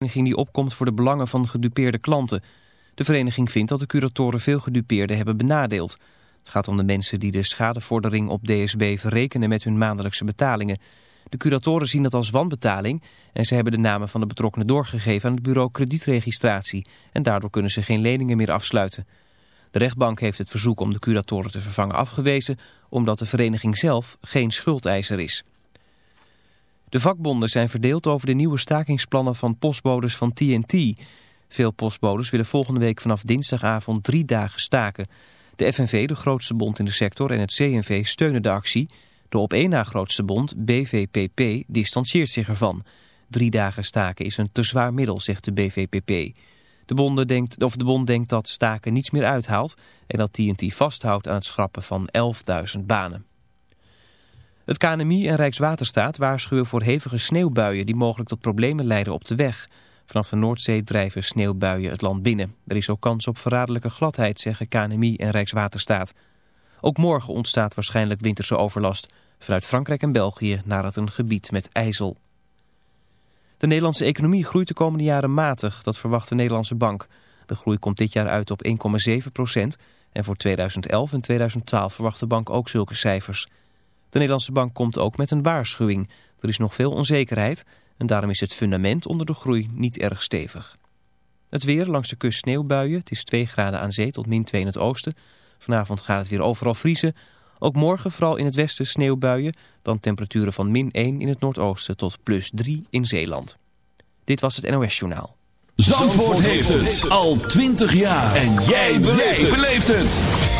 vereniging die opkomt voor de belangen van gedupeerde klanten. De vereniging vindt dat de curatoren veel gedupeerden hebben benadeeld. Het gaat om de mensen die de schadevordering op DSB verrekenen met hun maandelijkse betalingen. De curatoren zien dat als wanbetaling en ze hebben de namen van de betrokkenen doorgegeven aan het bureau kredietregistratie. En daardoor kunnen ze geen leningen meer afsluiten. De rechtbank heeft het verzoek om de curatoren te vervangen afgewezen omdat de vereniging zelf geen schuldeiser is. De vakbonden zijn verdeeld over de nieuwe stakingsplannen van postbodes van TNT. Veel postbodes willen volgende week vanaf dinsdagavond drie dagen staken. De FNV, de grootste bond in de sector, en het CNV steunen de actie. De op één na grootste bond, BVPP, distancieert zich ervan. Drie dagen staken is een te zwaar middel, zegt de BVPP. De, bonden denkt, of de bond denkt dat staken niets meer uithaalt... en dat TNT vasthoudt aan het schrappen van 11.000 banen. Het KNMI en Rijkswaterstaat waarschuwen voor hevige sneeuwbuien die mogelijk tot problemen leiden op de weg. Vanaf de Noordzee drijven sneeuwbuien het land binnen. Er is ook kans op verraderlijke gladheid, zeggen KNMI en Rijkswaterstaat. Ook morgen ontstaat waarschijnlijk winterse overlast vanuit Frankrijk en België naar het een gebied met ijzel. De Nederlandse economie groeit de komende jaren matig, dat verwacht de Nederlandse bank. De groei komt dit jaar uit op 1,7 procent en voor 2011 en 2012 verwacht de bank ook zulke cijfers. De Nederlandse bank komt ook met een waarschuwing. Er is nog veel onzekerheid en daarom is het fundament onder de groei niet erg stevig. Het weer langs de kust sneeuwbuien. Het is 2 graden aan zee tot min 2 in het oosten. Vanavond gaat het weer overal vriezen. Ook morgen vooral in het westen sneeuwbuien. Dan temperaturen van min 1 in het noordoosten tot plus 3 in Zeeland. Dit was het NOS Journaal. Zandvoort, heeft het al 20 jaar. En jij beleeft het.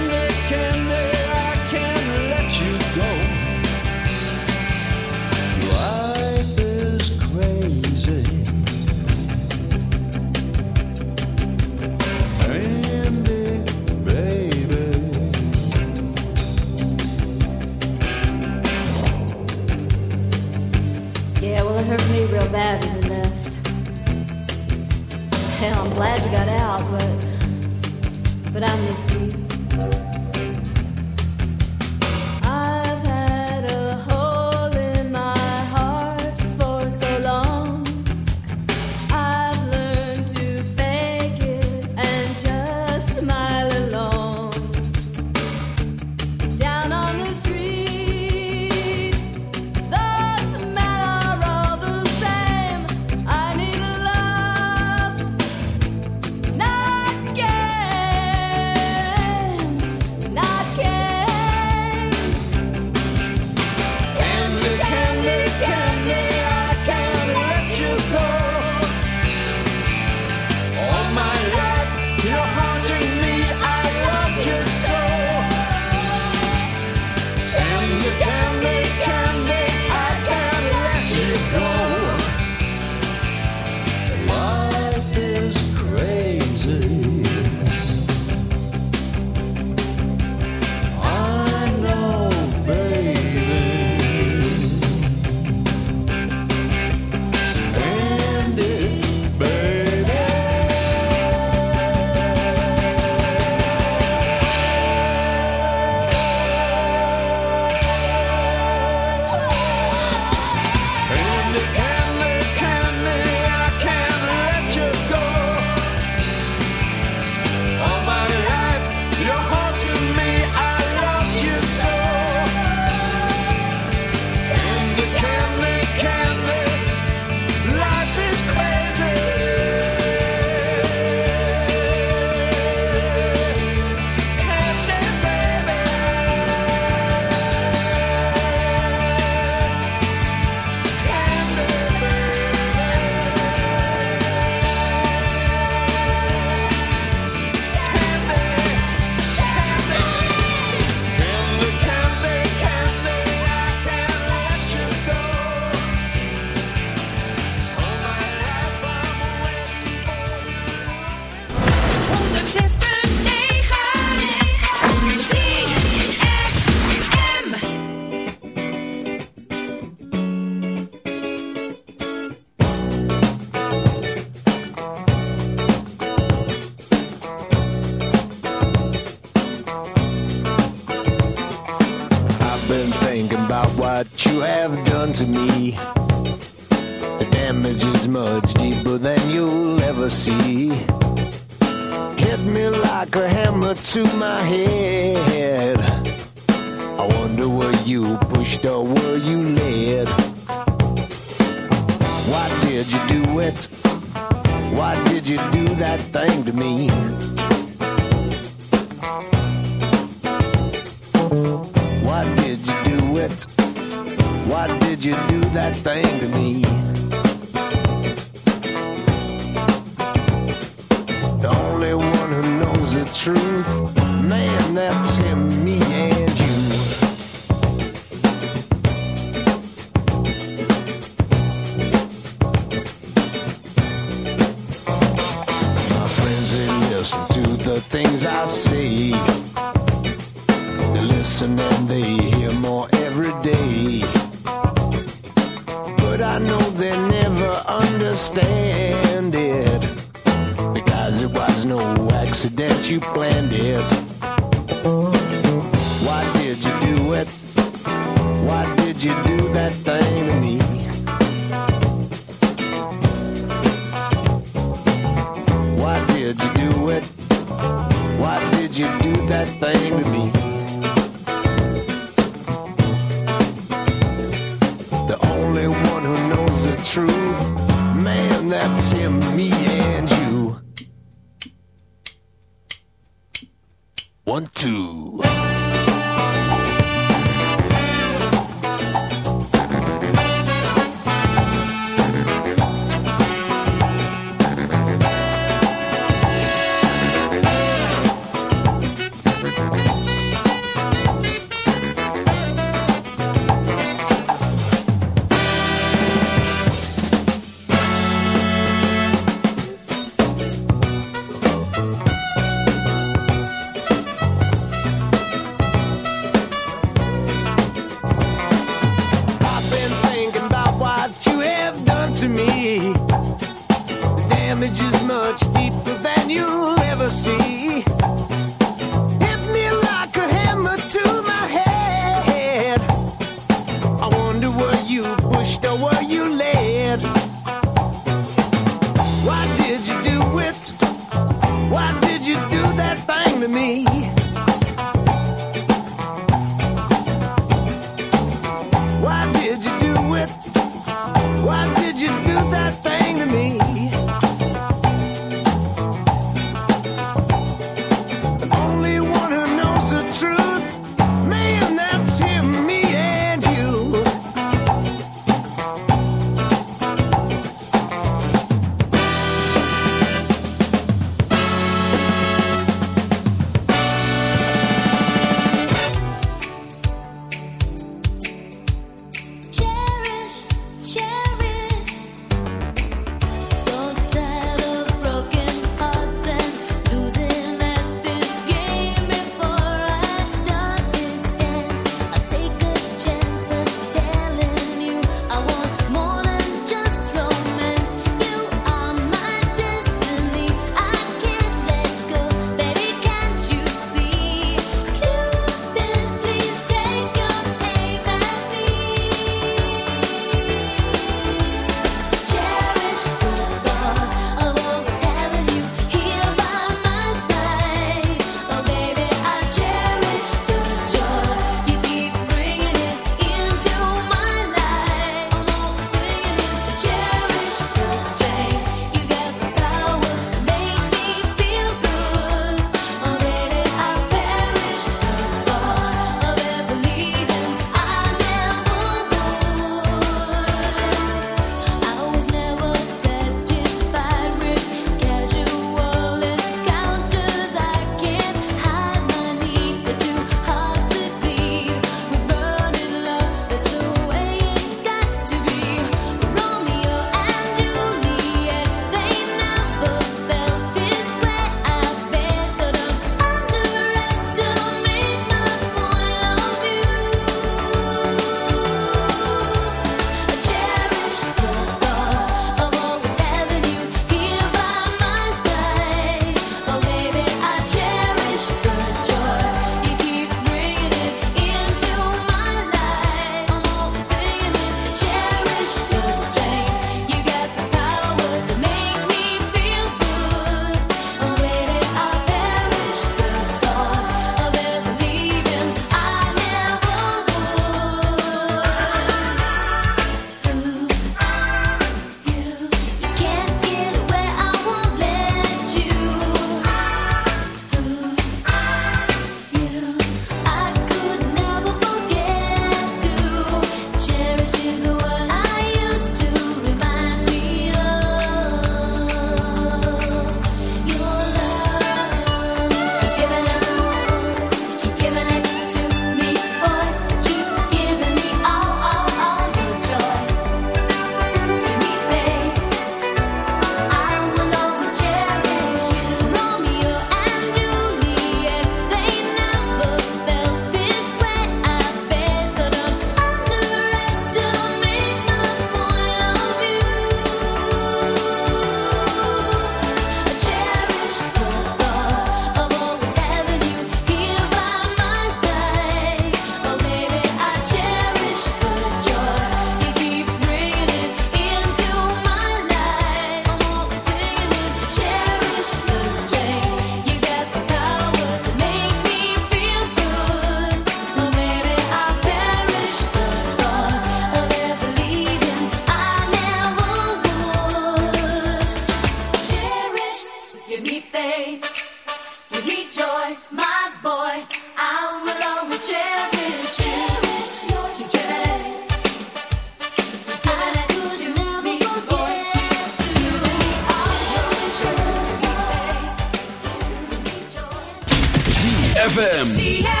ZFM.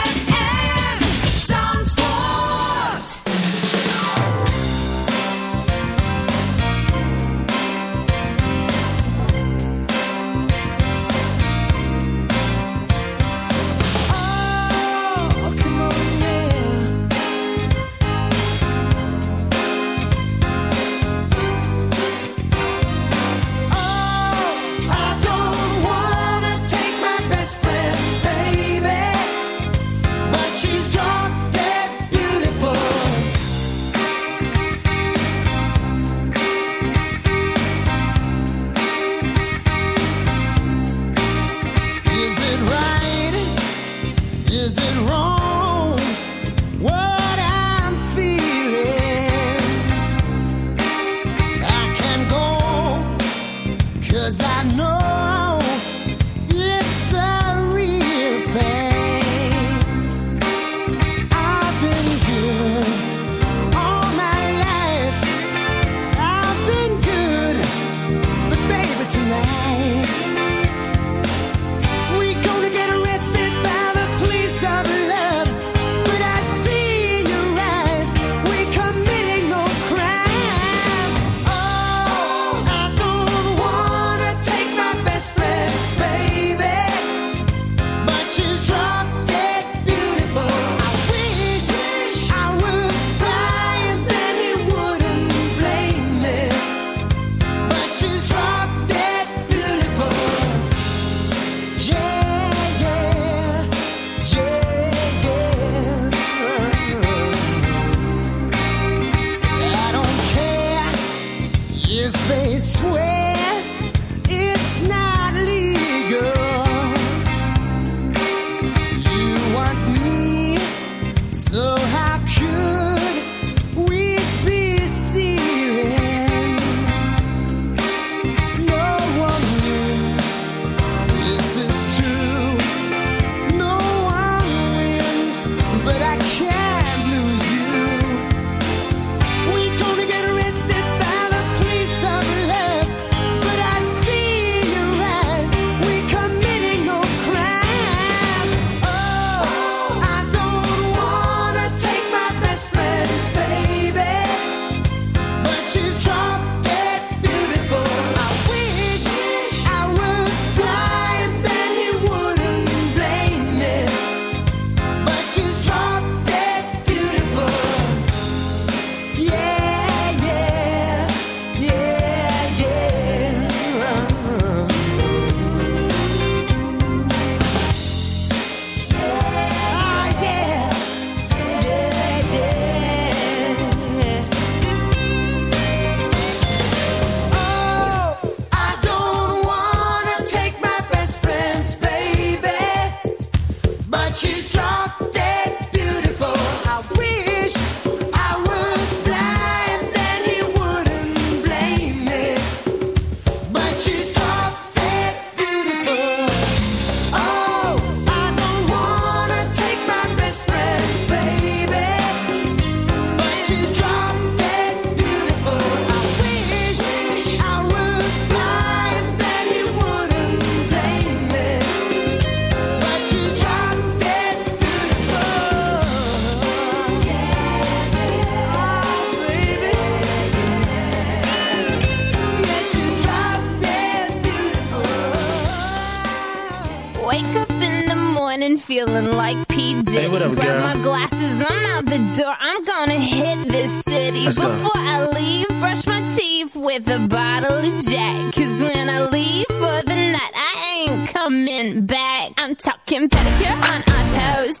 Hey, Grab girl? my glasses, I'm out the door. I'm gonna hit this city. Let's Before go. I leave, brush my teeth with a bottle of Jack. Cause when I leave for the night, I ain't coming back. I'm talking pedicure on our toes.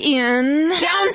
in. Don't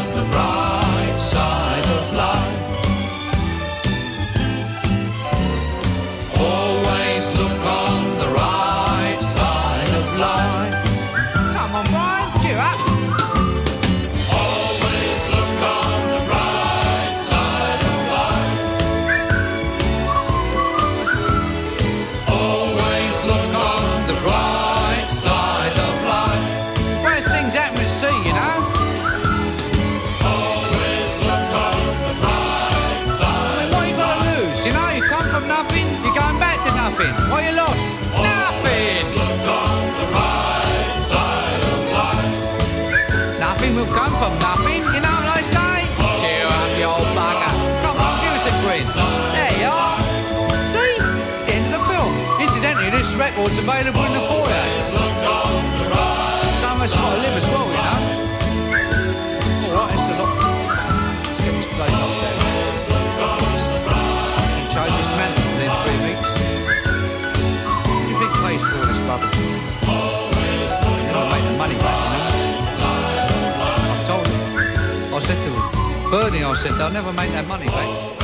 dream will come from nothing, you know what I say? Cheer up, you old bugger. Come on, give us a quiz. There you are. See? The end of the film. Incidentally, this record's available in the foyer. Some of us got to live as well, you know. All right, lot. Let's get this up there. This within three weeks. You think plays for this? Bernie, I said, they'll never make their money back.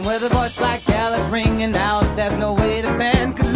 And with a voice like hell, ringing out. There's no way to bend.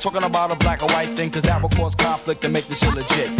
Talking about a black or white thing, cause that will cause conflict and make this illegit. But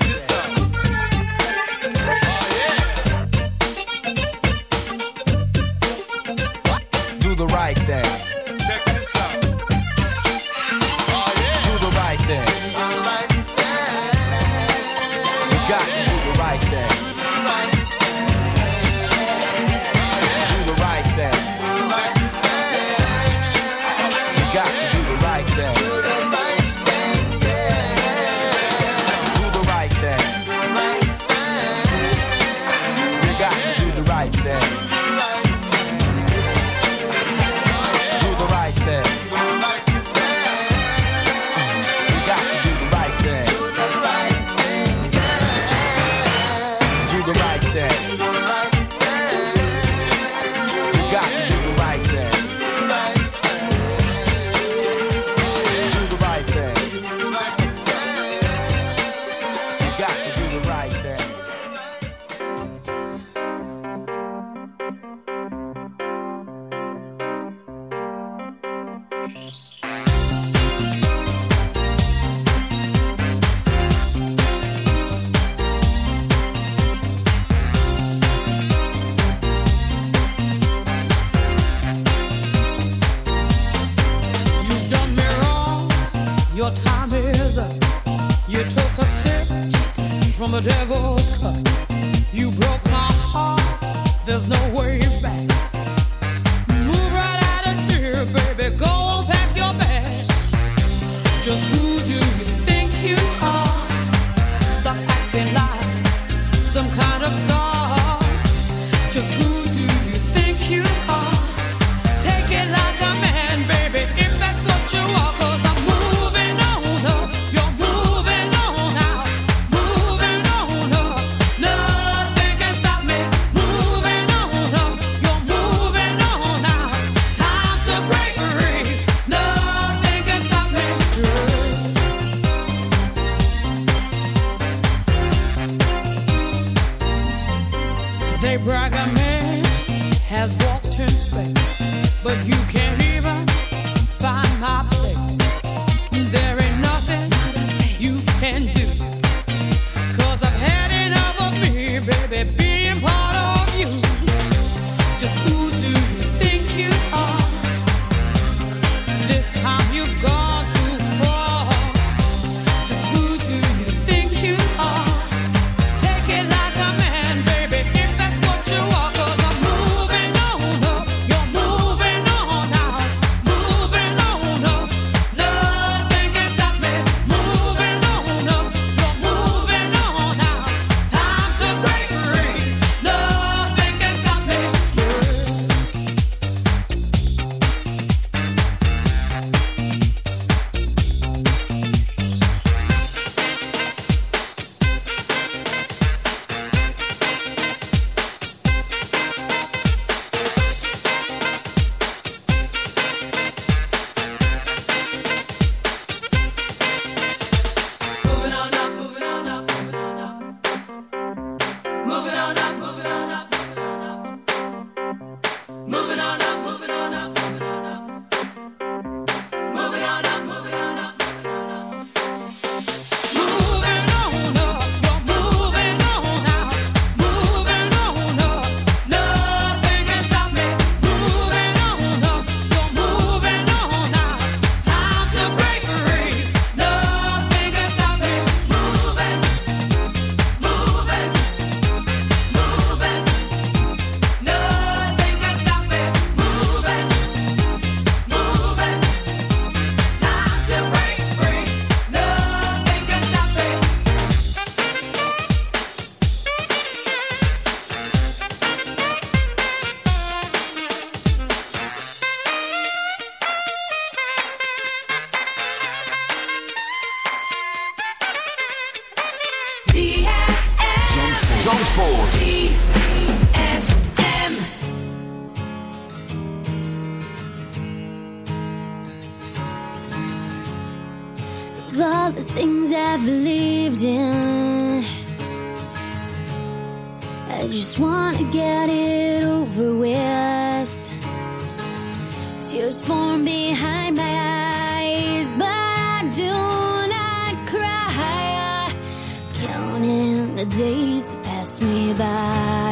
the days that pass me by.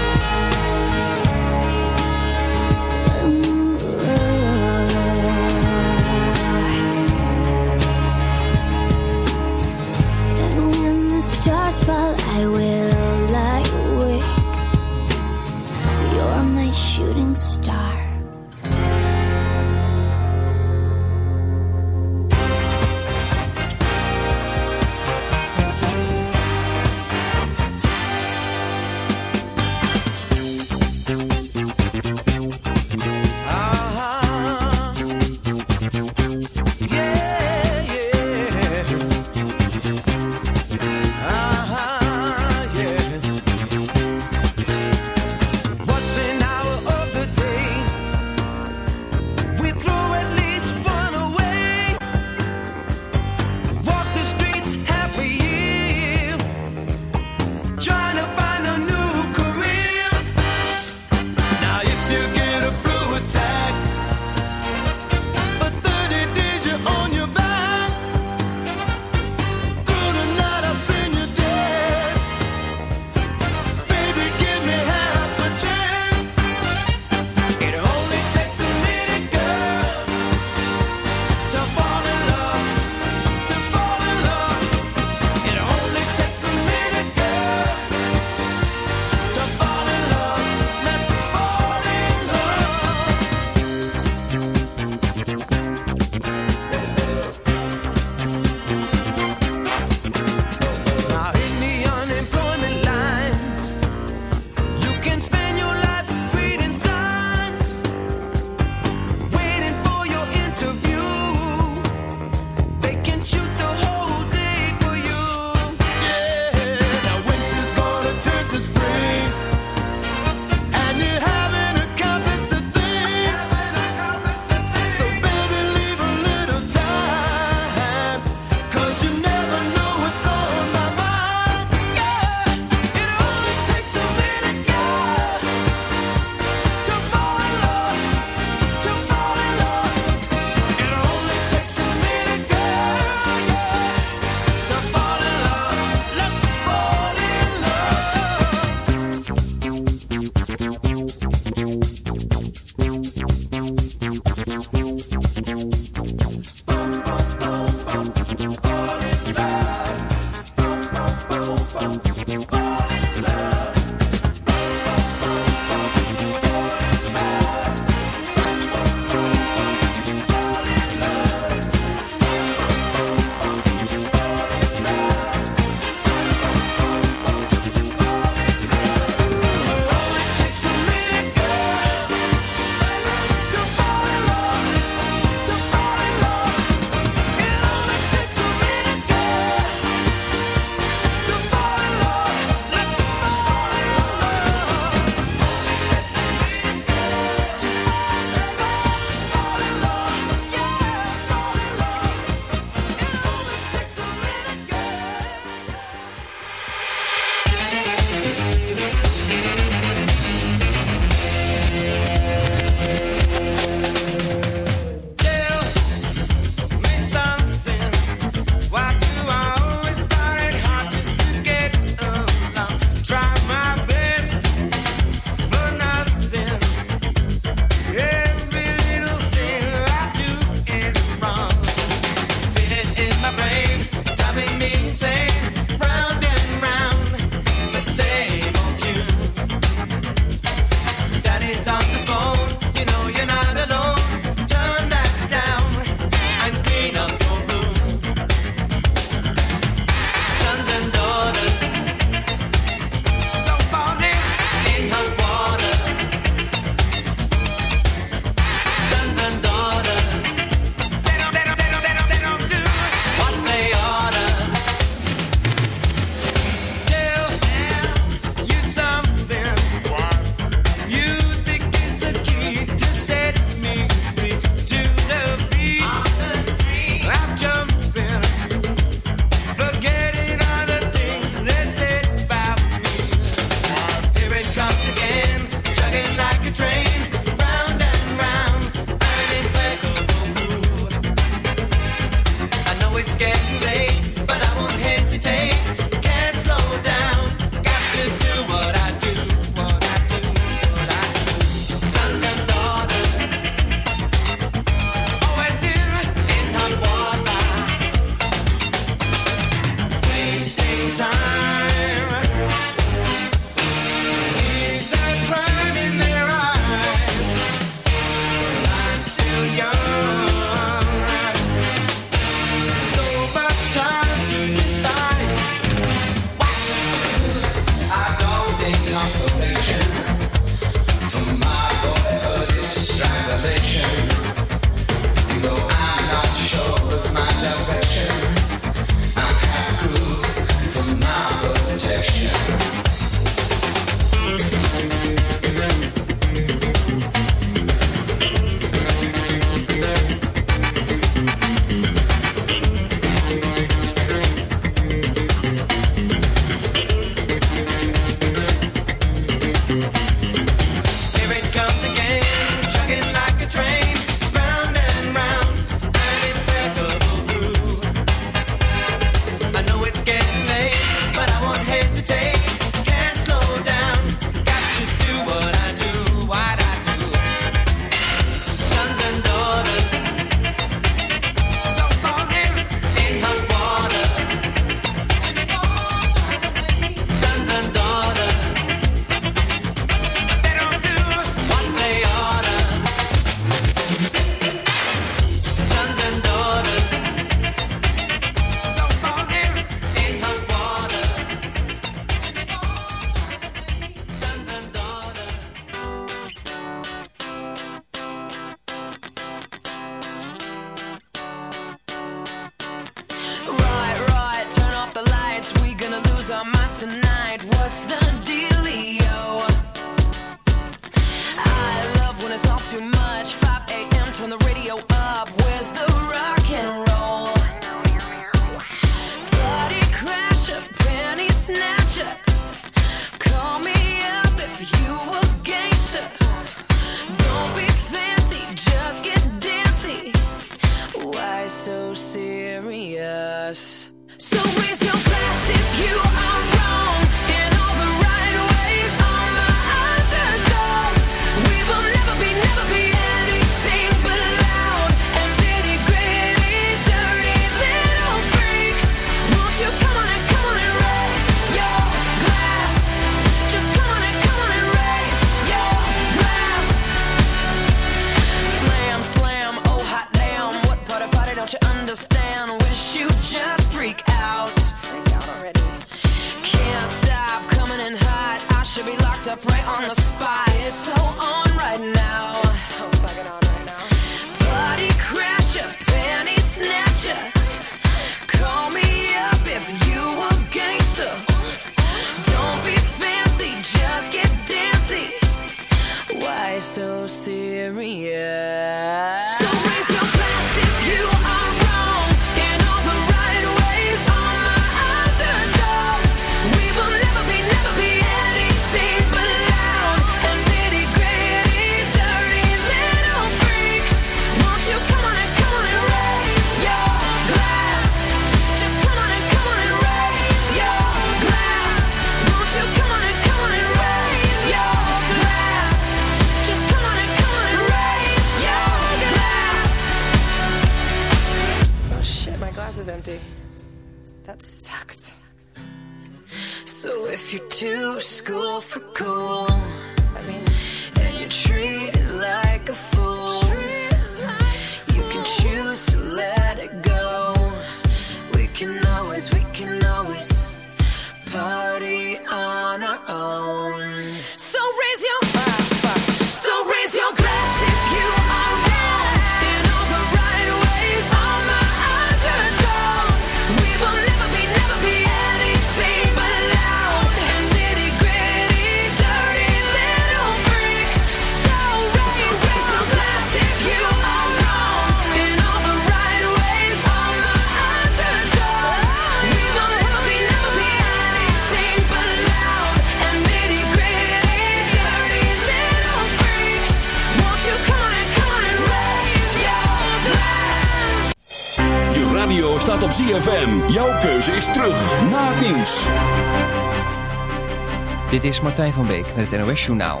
Dit is Martijn van Beek met het NOS Journaal.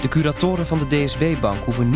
De curatoren van de DSB-bank hoeven niet...